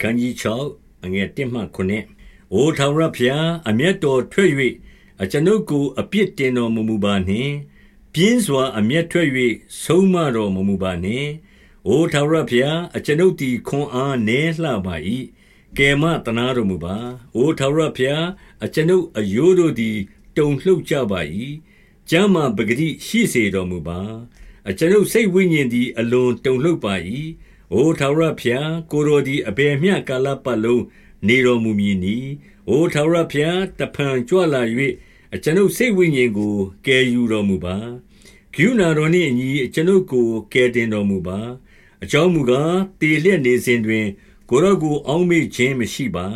ခန်းကြီး6အငယ်1မှ9အိုထာဝရဘုရားအမျက်တော်ထွက်၍အကျွန်ုပ်ကိုအပြစ်တင်တော်မမူပါနှင့်ပြင်းစွာအမျက်ထွက်၍ဆုံးမတော်မမူပါနှင့်အိုထာဝရဘုရားအကျွန်ုပ်သည်ခွန်အားနည်းလှပါ၏ကယ်မတနာတော်မူပါအိုထာဝရဘုရားအကျွန်ုပ်အယိုးတို့သည်တုန်လှုပ်ကြပါ၏ကျမ်းမာပဂတိရှိစေတော်မူပါအကျွန်ုပ်စိတ်ဝိညာဉ်သည်အလွန်တုန်လှုပ်ပါ၏ အိုထာဝရဘုရား ကိုတော်သည် အဘယ်မျှကာလပတ်လုံး နေတော်မူမည်နီအိုထာဝရဘုရား တဖန်ကြွလာ၍အကျွန်ုပ်စိတ်ဝိညာဉ်ကို ကယ်ယူတော်မူပါ ကရုဏာတော်နှင့်အညီ အကျွန်ုပ်ကို ကယ်တင်တော်မူပါ အကြောင်းမူကားတည်လျက်နေစဉ်တွင် ကိုရောကို အောင်းမေ့ခြင်းမရှိပါ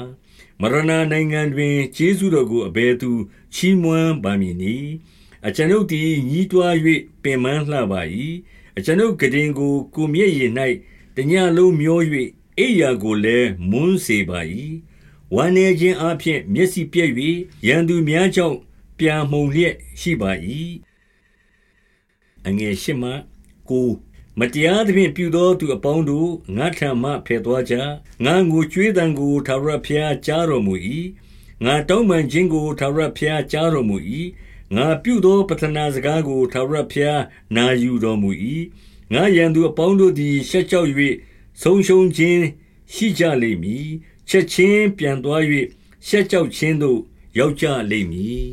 မရဏနိုင်ငံတွင် ကျေးဇူးတော်ကို အဘယ်သူ ချီးမွမ်းပါမည်နည်း အကျွန်ုပ်သည်ညီးတွား၍ပင်ပန်းလှပါ၏အကျွန်ုပ်ကတင်ကို ကိုမျက်ရည်၌ တညလုံးမျော၍အိယာကိုလည်းမွန်းစေပါ၏ဝမ်းနေခြင်းအပြင်မျက်စိပြည့်၍ရန်သူများကြောင့်ပြာမှုန်လျက်ရှိပါ၏အငယ်ရှိမှကိုမတရားသဖြင့်ပြုသောသူအပေါင်းတို့ငါထံမှဖယ်သွားကြငါငိုကြွေးတံကိုထာဝရဘုရားကြားတော်မူ၏ငါတောင်းပန်ခြင်းကိုထာဝရဘုရားကြားတော်မူ၏ငါပြုသောပတနာစကားကိုထာဝရဘုရားနာယူတော်မူ၏ ငါရန်သူအပေါင်းတို့သည် ရှက်ကြောက်၍ဆုံးရှုံးခြင်းရှိကြလိမ့်မည် ချက်ချင်းပြန်သွား၍ရှက်ကြောက်ခြင်းသို့ ရောက်ကြလိမ့်မည်